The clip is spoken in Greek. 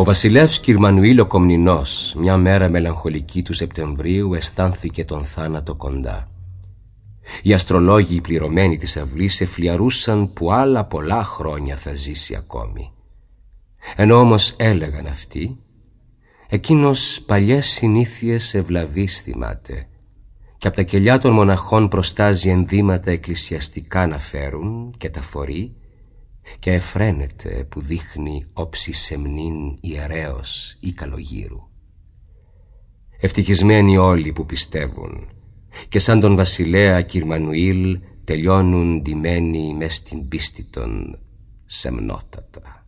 Ο βασιλεύς Κυρμανουήλ ο Κομνηνός μια μέρα μελαγχολική του Σεπτεμβρίου αισθάνθηκε τον θάνατο κοντά. Οι αστρολόγοι πληρωμένοι της αυλής εφλιαρούσαν που άλλα πολλά χρόνια θα ζήσει ακόμη. Ενώ όμως έλεγαν αυτοί, εκείνος παλιές συνήθειες ευλαβής θυμάται και από τα κελιά των μοναχών προστάζει ενδύματα εκκλησιαστικά να φέρουν και τα φορεί και εφραίνεται που δείχνει όψη σεμνήν ιερέως ή καλογύρου. Ευτυχισμένοι όλοι που πιστεύουν και σαν τον βασιλέα Κυρμανουήλ τελειώνουν ντυμένοι μες στην πίστη των σεμνότατα.